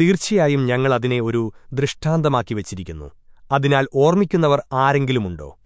തീർച്ചയായും ഞങ്ങൾ അതിനെ ഒരു ദൃഷ്ടാന്തമാക്കി വച്ചിരിക്കുന്നു. അതിനാൽ ഓർമ്മിക്കുന്നവർ ആരെങ്കിലുമുണ്ടോ?